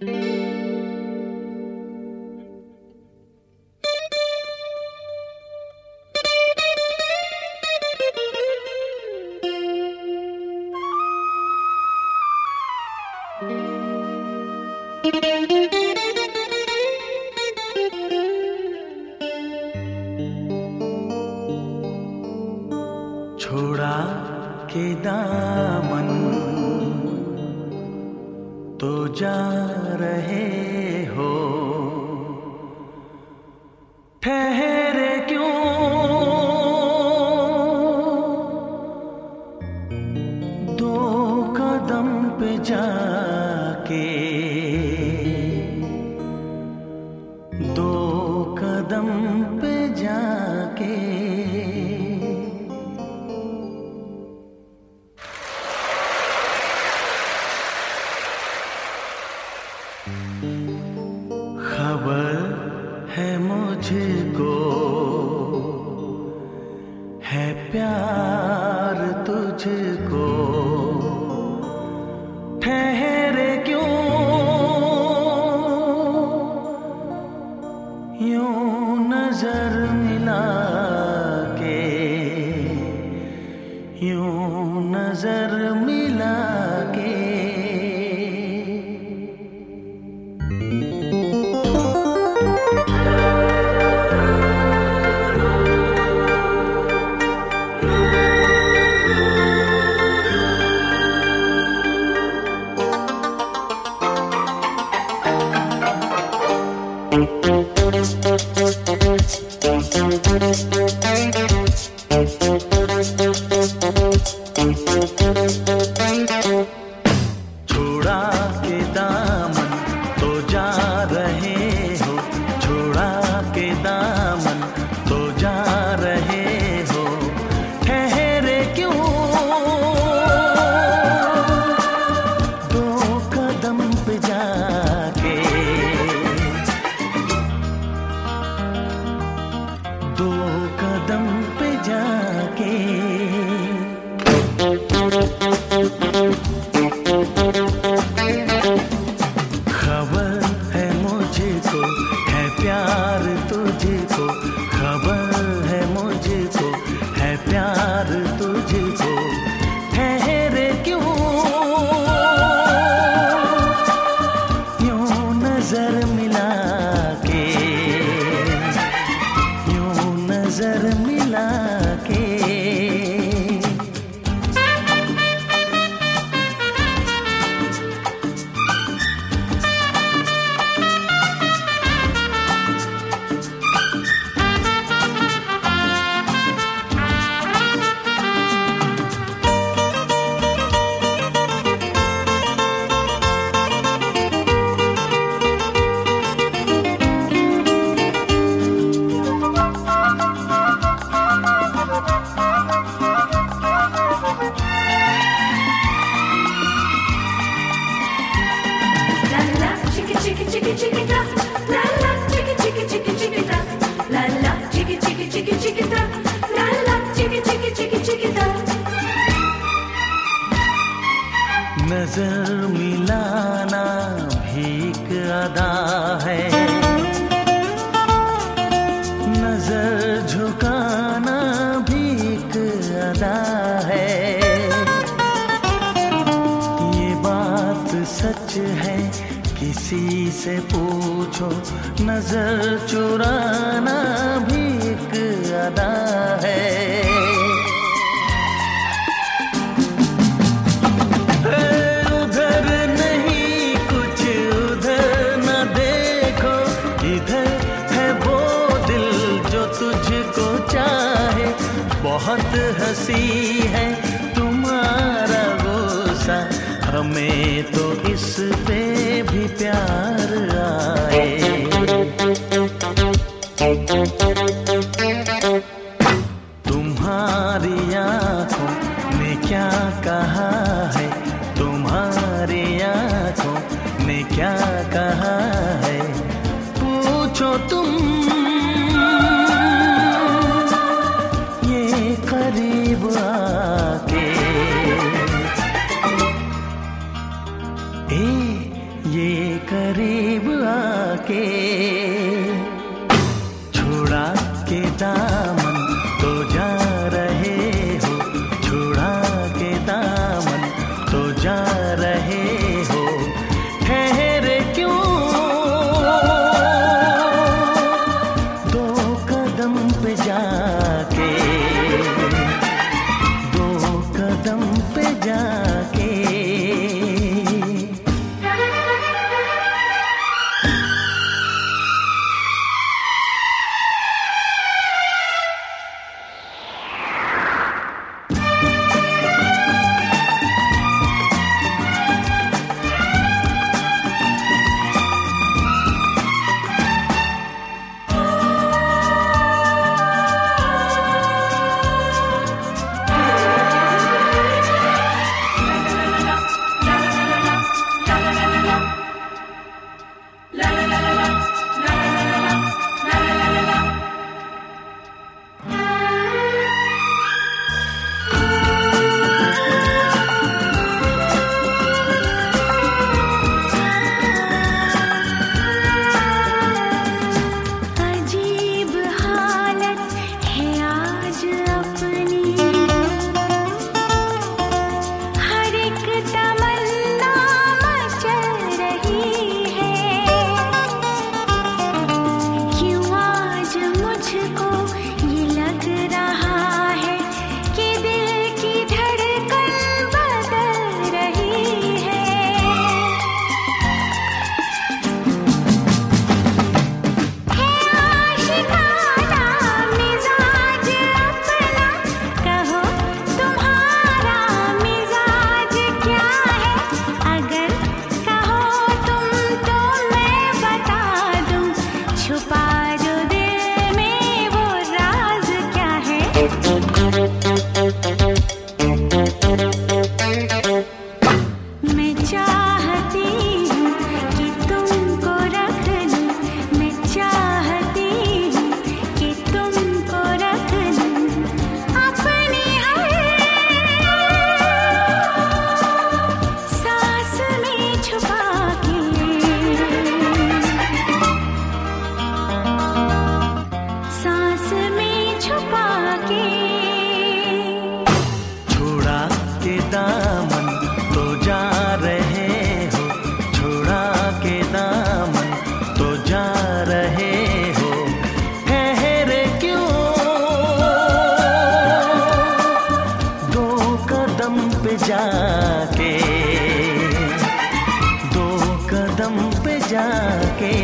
छोड़ा के दामन तो जा रहे हो। ठहरे प्यार तुझको। ठहरे क्यों? यूँ नज़र मिला के यूँ नज़र मिला तो तुझको, खबर है मुझको, है प्यार तुझको, ठहरे क्यों? यूँ नज़र मिला के यूँ नज़र मिला के मिलाना भी अदा है। नज़र झुकाना भी अदा है। ये बात सच है, किसी से पूछो। नज़र चुराना भी एक अदा है। बहुत हँसी है तुम्हारा गोसा हमें तो इस पे भी प्यार आए। जाके